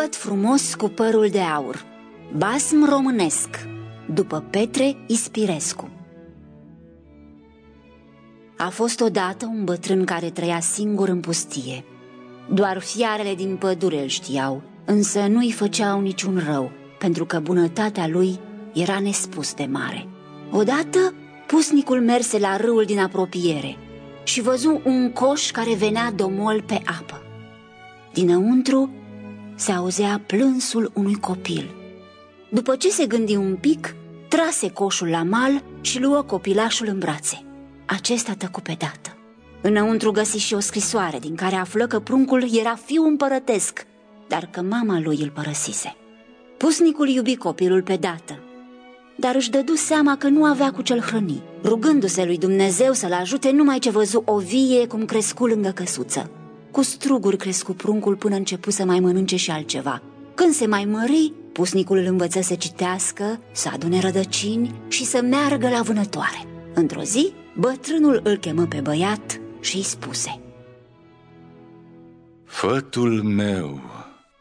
Făt frumos cu părul de aur. Basm românesc După Petre Ispirescu. A fost odată un bătrân care trăia singur în pustie. Doar fiarele din pădure îl știau Însă nu-i făceau niciun rău Pentru că bunătatea lui era nespus de mare. Odată pusnicul merse la râul din apropiere Și văzu un coș care venea domol pe apă. Dinăuntru se auzea plânsul unui copil. După ce se gândi un pic, trase coșul la mal și luă copilașul în brațe. Acesta tăcu pe dată. Înăuntru găsi și o scrisoare din care află că pruncul era fiu împărătesc, dar că mama lui îl părăsise. Pusnicul iubi copilul pe dată, dar își dădu seama că nu avea cu cel hrăni, rugându-se lui Dumnezeu să-l ajute numai ce văzu o vie cum crescu lângă căsuță. Cu struguri crescu pruncul până începu să mai mănânce și altceva. Când se mai mări, pusnicul îl învăță să citească, să adune rădăcini și să meargă la vânătoare. Într-o zi, bătrânul îl chemă pe băiat și îi spuse Fătul meu,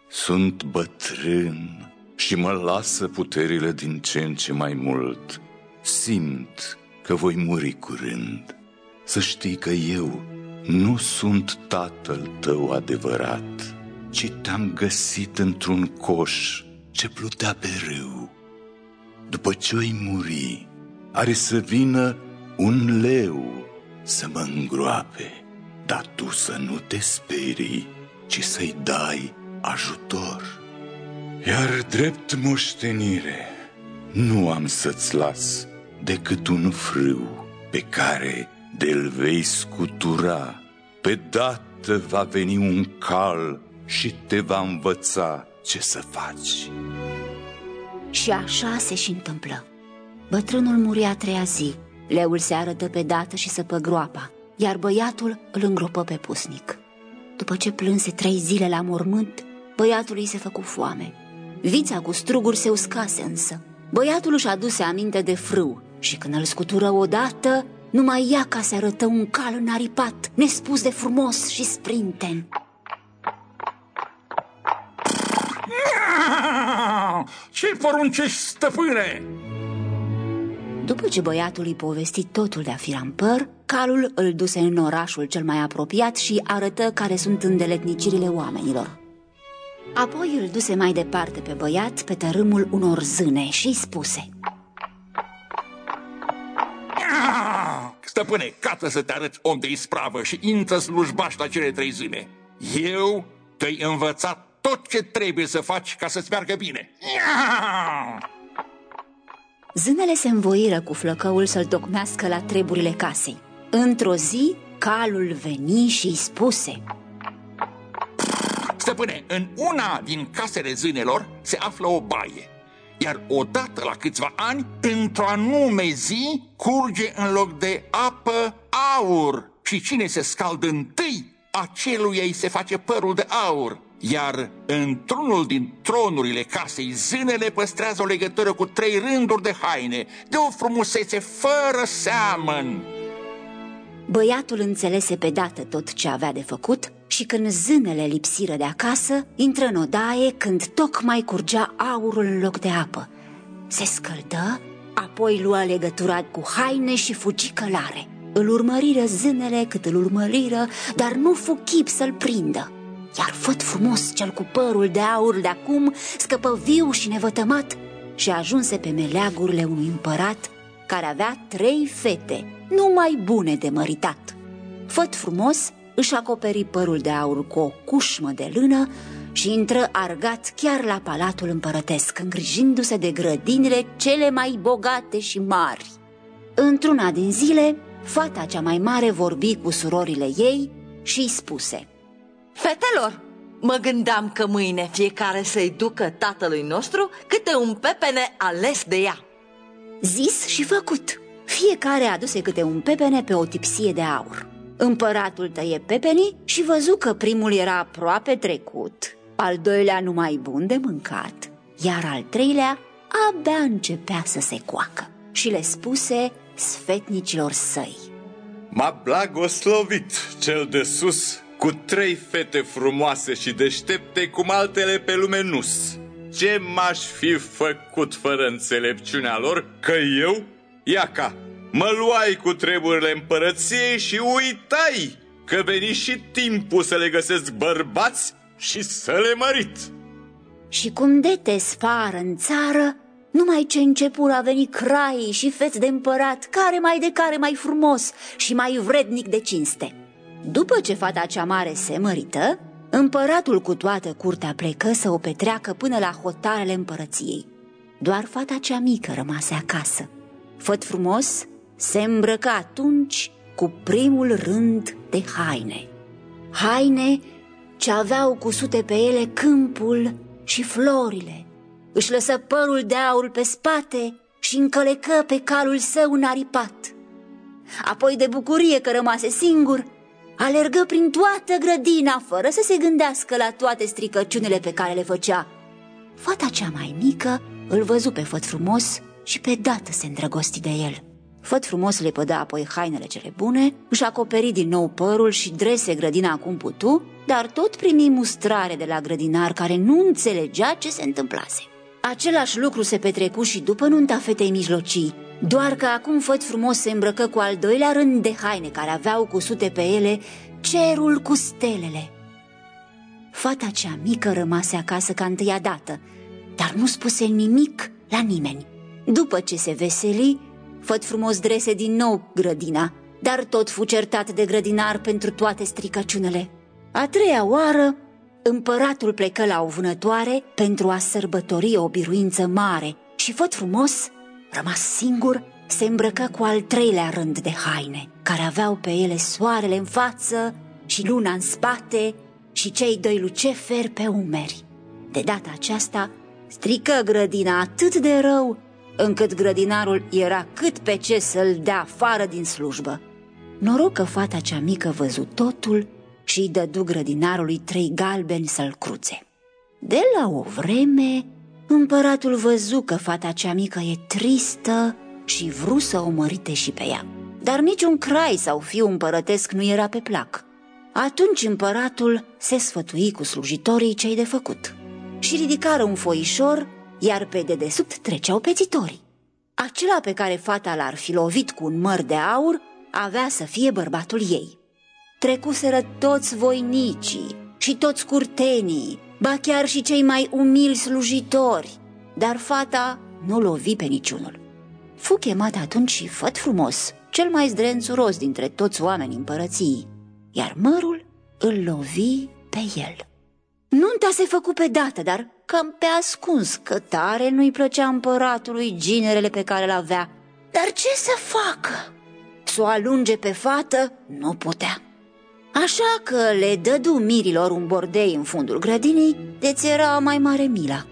sunt bătrân și mă lasă puterile din ce în ce mai mult. Simt că voi muri curând. Să știi că eu nu sunt tatăl tău adevărat, ci te-am găsit într-un coș ce plutea pe râu. După ce oi muri, are să vină un leu să mă îngroape, dar tu să nu te sperii, ci să-i dai ajutor. Iar drept moștenire, nu am să-ți las decât un frâu pe care de-l vei scutura, pe dată va veni un cal și te va învăța ce să faci. Și așa se și întâmplă. Bătrânul muria a treia zi, leul se arătă pe dată și să groapa, iar băiatul îl îngropă pe pusnic. După ce plânse trei zile la mormânt, băiatului se făcu foame. Vița cu struguri se uscase însă. Băiatul își aduse aminte de frâu și când îl scutură odată, numai ea ca se arătă un cal înaripat, nespus de frumos și sprinten. Ce poruncești, stăpâne? După ce băiatul îi povesti totul de păr, calul îl duse în orașul cel mai apropiat și arătă care sunt îndeletnicirile oamenilor. Apoi îl duse mai departe pe băiat pe tărâmul unor zâne și spuse Stăpâne, cată să te arăți om de ispravă și intră slujbaș la cele trei zile. Eu te-ai învățat tot ce trebuie să faci ca să-ți meargă bine. Zânele se învoiră cu flăcăul să-l tocmească la treburile casei. Într-o zi, calul veni și îi spuse Stăpâne, în una din casele zânelor se află o baie iar odată la câțiva ani, într-o anume zi, curge în loc de apă aur. Și cine se scaldă întâi, aceluia îi se face părul de aur. Iar într-unul din tronurile casei, zânele păstrează o legătură cu trei rânduri de haine, de o frumusețe fără seamăn. Băiatul înțelese pe dată tot ce avea de făcut și când zânele lipsiră de acasă, intră în odaie când tocmai curgea aurul în loc de apă. Se scăldă, apoi lua legătura cu haine și fugi călare. Îl urmăriră zânele cât îl urmăriră, dar nu fu chip să-l prindă. Iar făt frumos cel cu părul de aur de acum scăpă viu și nevătămat și ajunse pe meleagurile unui împărat care avea trei fete, numai bune de măritat. Făt frumos își acoperi părul de aur cu o cușmă de lână și intră argat chiar la palatul împărătesc, îngrijindu-se de grădinile cele mai bogate și mari. Într-una din zile, fata cea mai mare vorbi cu surorile ei și îi spuse Fetelor, mă gândeam că mâine fiecare să-i ducă tatălui nostru câte un pepene ales de ea Zis și făcut Fiecare aduse câte un pepene pe o tipsie de aur Împăratul tăie pepenii și văzu că primul era aproape trecut, al doilea numai bun de mâncat, iar al treilea abia începea să se coacă și le spuse sfetnicilor săi. M-a blagoslovit cel de sus cu trei fete frumoase și deștepte cum altele pe lume nus. Ce m-aș fi făcut fără înțelepciunea lor că eu, iaca, mă luai cu treburile împărăției și uitai că veni și timpul să le găsesc bărbați și să le mărit. Și cum de te spară în țară, numai ce începură a venit craii și feți de împărat, care mai de care mai frumos și mai vrednic de cinste. După ce fata cea mare se mărită, împăratul cu toată curtea plecă să o petreacă până la hotarele împărăției. Doar fata cea mică rămase acasă. Făt frumos se îmbrăca atunci cu primul rând de haine. Haine ce aveau cusute pe ele câmpul și florile. Își lăsă părul de aur pe spate și încălecă pe calul său înaripat. Apoi de bucurie că rămase singur, alergă prin toată grădina fără să se gândească la toate stricăciunile pe care le făcea. Fata cea mai mică îl văzu pe făt frumos și pe dată se îndrăgosti de el. Făt frumos le pădă apoi hainele cele bune, își acoperi din nou părul și drese grădina cum putu, dar tot primi mustrare de la grădinar care nu înțelegea ce se întâmplase. Același lucru se petrecu și după nunta fetei mijlocii, doar că acum făt frumos se îmbrăcă cu al doilea rând de haine care aveau cusute pe ele cerul cu stelele. Fata cea mică rămase acasă ca întâia dată, dar nu spuse nimic la nimeni. După ce se veseli, făt frumos drese din nou grădina, dar tot fu certat de grădinar pentru toate stricăciunile. A treia oară, împăratul plecă la o vânătoare pentru a sărbători o biruință mare și făt frumos, rămas singur, se îmbrăcă cu al treilea rând de haine, care aveau pe ele soarele în față și luna în spate și cei doi luceferi pe umeri. De data aceasta, strică grădina atât de rău, încât grădinarul era cât pe ce să-l dea afară din slujbă. Noroc că fata cea mică văzut totul și îi dădu grădinarului trei galbeni să-l cruțe. De la o vreme, împăratul văzu că fata cea mică e tristă și vru să o mărite și pe ea. Dar niciun crai sau fiu împărătesc nu era pe plac. Atunci împăratul se sfătui cu slujitorii cei de făcut și ridicară un foișor, iar pe dedesubt treceau pețitorii. Acela pe care fata l-ar fi lovit cu un măr de aur avea să fie bărbatul ei trecuseră toți voinicii și toți curtenii, ba chiar și cei mai umilți slujitori, dar fata nu lovi pe niciunul. Fu chemat atunci și făt frumos, cel mai zdrențuros dintre toți oamenii împărăției, iar mărul îl lovi pe el. Nunta se făcu pe dată, dar cam pe ascuns, că tare nu-i plăcea împăratului ginerele pe care le avea. Dar ce să facă? Să o alunge pe fată nu putea. Așa că le dădu mirilor un bordei în fundul grădinii, de era mai mare mila.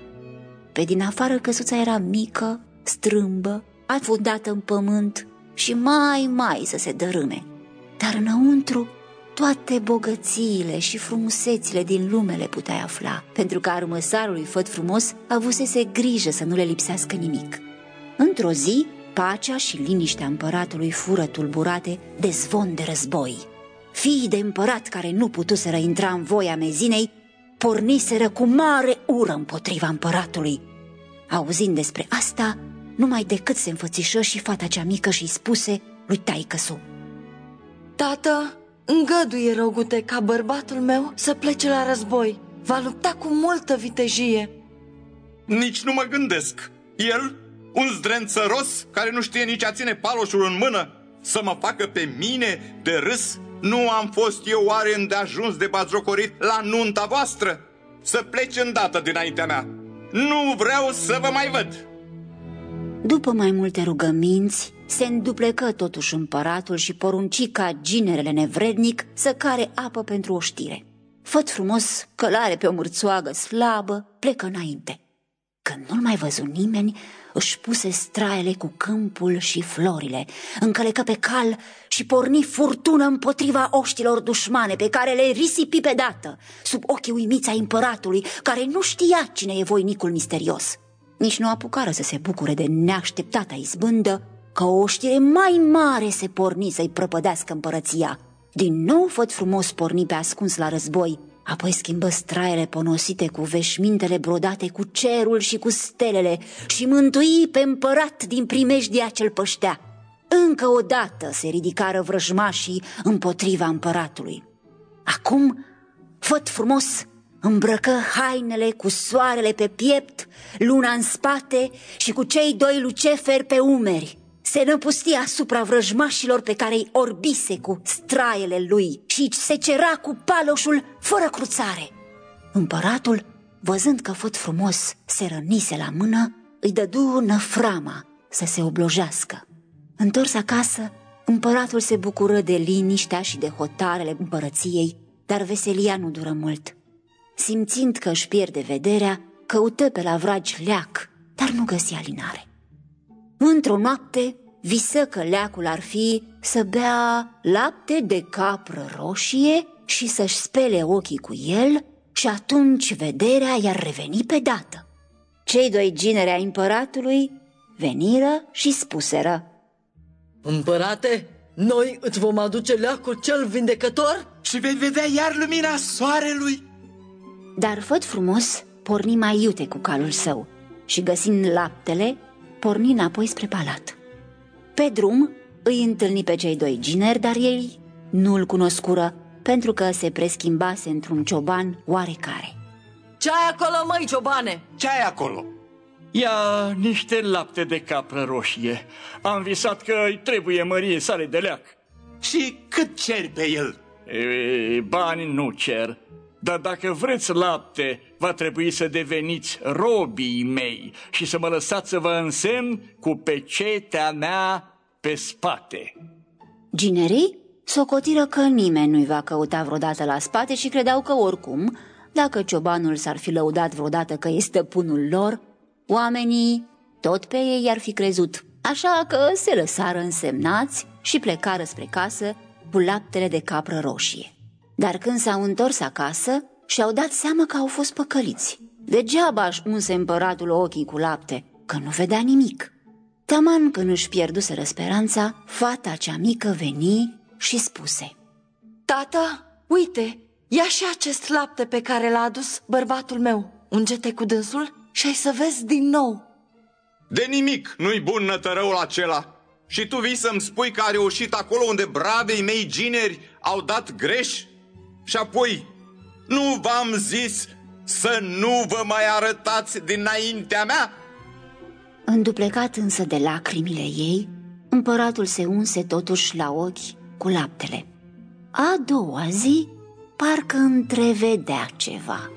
Pe din afară căsuța era mică, strâmbă, afundată în pământ și mai mai să se dărâme. Dar înăuntru toate bogățiile și frumusețile din lume le puteai afla, pentru că armăsarului făt frumos avusese grijă să nu le lipsească nimic. Într-o zi, pacea și liniștea împăratului fură tulburate de zvon de război. Fiii de împărat care nu putuseră intra în voia mezinei, porniseră cu mare ură împotriva împăratului. Auzind despre asta, numai decât se înfățișă și fata cea mică și-i spuse lui taicăsu. Tată, îngăduie, rogute, ca bărbatul meu să plece la război. Va lupta cu multă vitejie. Nici nu mă gândesc. El, un zdrențăros care nu știe nici a ține paloșul în mână, să mă facă pe mine de râs nu am fost eu oare îndeajuns de bazrocorit la nunta voastră? Să plece îndată dinaintea mea. Nu vreau să vă mai văd. După mai multe rugăminți, se înduplecă totuși împăratul și porunci ca ginerele nevrednic să care apă pentru o știre. Făt frumos, călare pe o mârțoagă slabă, plecă înainte. Când nu-l mai văzu nimeni, își puse straele cu câmpul și florile, încălecă pe cal și porni furtună împotriva oștilor dușmane pe care le risipi pe dată, sub ochii uimiți ai împăratului, care nu știa cine e voinicul misterios. Nici nu apucară să se bucure de neașteptata izbândă, că o știre mai mare se porni să-i prăpădească împărăția. Din nou făt frumos porni pe ascuns la război, apoi schimbă straiele ponosite cu veșmintele brodate cu cerul și cu stelele și mântui pe împărat din primejdia ce-l păștea. Încă o dată se ridicară vrăjmașii împotriva împăratului. Acum, făt frumos, îmbrăcă hainele cu soarele pe piept, luna în spate și cu cei doi luceferi pe umeri. Se năpustia asupra vrăjmașilor pe care îi orbise cu straiele lui și se cera cu paloșul fără cruțare. Împăratul, văzând că făt frumos se rănise la mână, îi dădu năframa să se oblojească. Întors acasă, împăratul se bucură de liniștea și de hotarele împărăției, dar veselia nu dură mult. Simțind că își pierde vederea, căută pe la vragi leac, dar nu găsi alinare. Într-o noapte, visă că leacul ar fi să bea lapte de capră roșie și să-și spele ochii cu el și atunci vederea i-ar reveni pe dată. Cei doi gineri ai împăratului veniră și spuseră Împărate, noi îți vom aduce leacul cel vindecător? Și vei vedea iar lumina soarelui Dar făt frumos porni mai iute cu calul său și găsind laptele, porni înapoi spre palat. Pe drum îi întâlni pe cei doi gineri, dar ei nu-l cunoscură pentru că se preschimbase într-un cioban oarecare. Ce ai acolo, măi, ciobane? Ce ai acolo? Ia niște lapte de capră roșie. Am visat că îi trebuie mărie sale de leac. Și cât ceri pe el? E, bani nu cer, dar dacă vreți lapte, va trebui să deveniți robii mei și să mă lăsați să vă însemn cu pecetea mea pe spate. Ginerii socotiră că nimeni nu-i va căuta vreodată la spate și credeau că oricum, dacă ciobanul s-ar fi lăudat vreodată că este stăpânul lor, oamenii tot pe ei i-ar fi crezut. Așa că se lăsară însemnați și plecară spre casă cu laptele de capră roșie. Dar când s-au întors acasă, și-au dat seama că au fost păcăliți. Degeaba își unse împăratul ochii cu lapte, că nu vedea nimic. Taman când își pierduseră speranța, fata cea mică veni și spuse Tata, uite, ia și acest lapte pe care l-a adus bărbatul meu. Unge-te cu dânsul și ai să vezi din nou. De nimic nu-i bun nătărăul acela. Și tu vii să-mi spui că a reușit acolo unde bravei mei gineri au dat greș? Și apoi, nu v-am zis să nu vă mai arătați dinaintea mea? Înduplecat însă de lacrimile ei, împăratul se unse totuși la ochi cu laptele. A doua zi, parcă întrevedea ceva.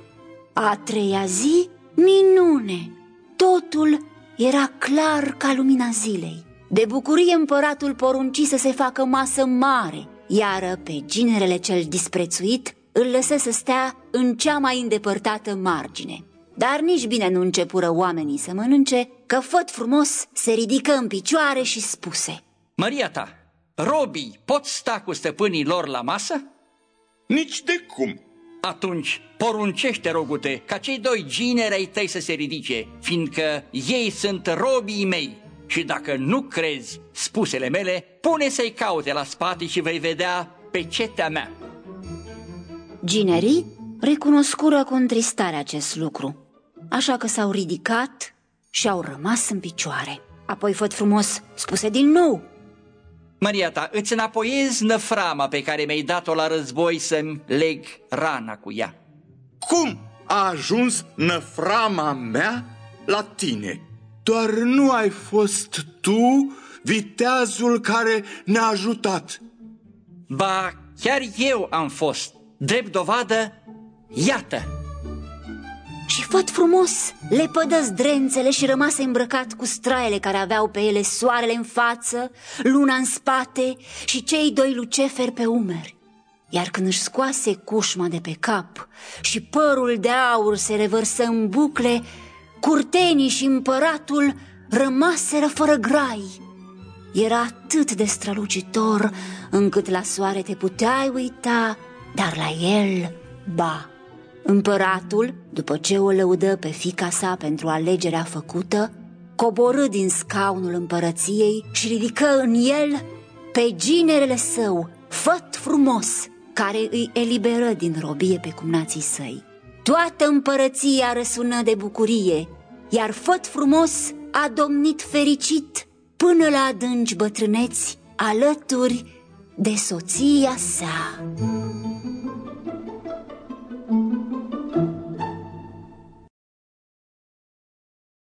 A treia zi, minune! Totul era clar ca lumina zilei. De bucurie împăratul porunci să se facă masă mare, iar pe ginerele cel disprețuit îl lăsă să stea în cea mai îndepărtată margine. Dar nici bine nu începură oamenii să mănânce, că făt frumos se ridică în picioare și spuse Maria ta, robii pot sta cu stăpânii lor la masă? Nici de cum. Atunci poruncește, rogute, ca cei doi gineri ai tăi să se ridice, fiindcă ei sunt robii mei. Și dacă nu crezi spusele mele, pune să-i caute la spate și vei vedea pe cetea mea. Ginerii recunoscură cu întristare acest lucru, așa că s-au ridicat și au rămas în picioare. Apoi făt frumos spuse din nou Maria ta, îți înapoiez năframa pe care mi-ai dat-o la război să-mi leg rana cu ea. Cum a ajuns năframa mea la tine? Doar nu ai fost tu viteazul care ne-a ajutat. Ba, chiar eu am fost. Drept dovadă, iată! Și făt frumos le pădă zdrențele și rămase îmbrăcat cu straiele care aveau pe ele soarele în față, luna în spate și cei doi luceferi pe umeri. Iar când își scoase cușma de pe cap și părul de aur se revărsă în bucle, curtenii și împăratul rămaseră fără grai. Era atât de strălucitor încât la soare te puteai uita, dar la el, ba. Împăratul, după ce o lăudă pe fica sa pentru alegerea făcută, coborâ din scaunul împărăției și ridică în el pe ginerele său, făt frumos, care îi eliberă din robie pe cumnații săi. Toată împărăția răsună de bucurie, iar făt frumos a domnit fericit până la adânci bătrâneți alături de soția sa.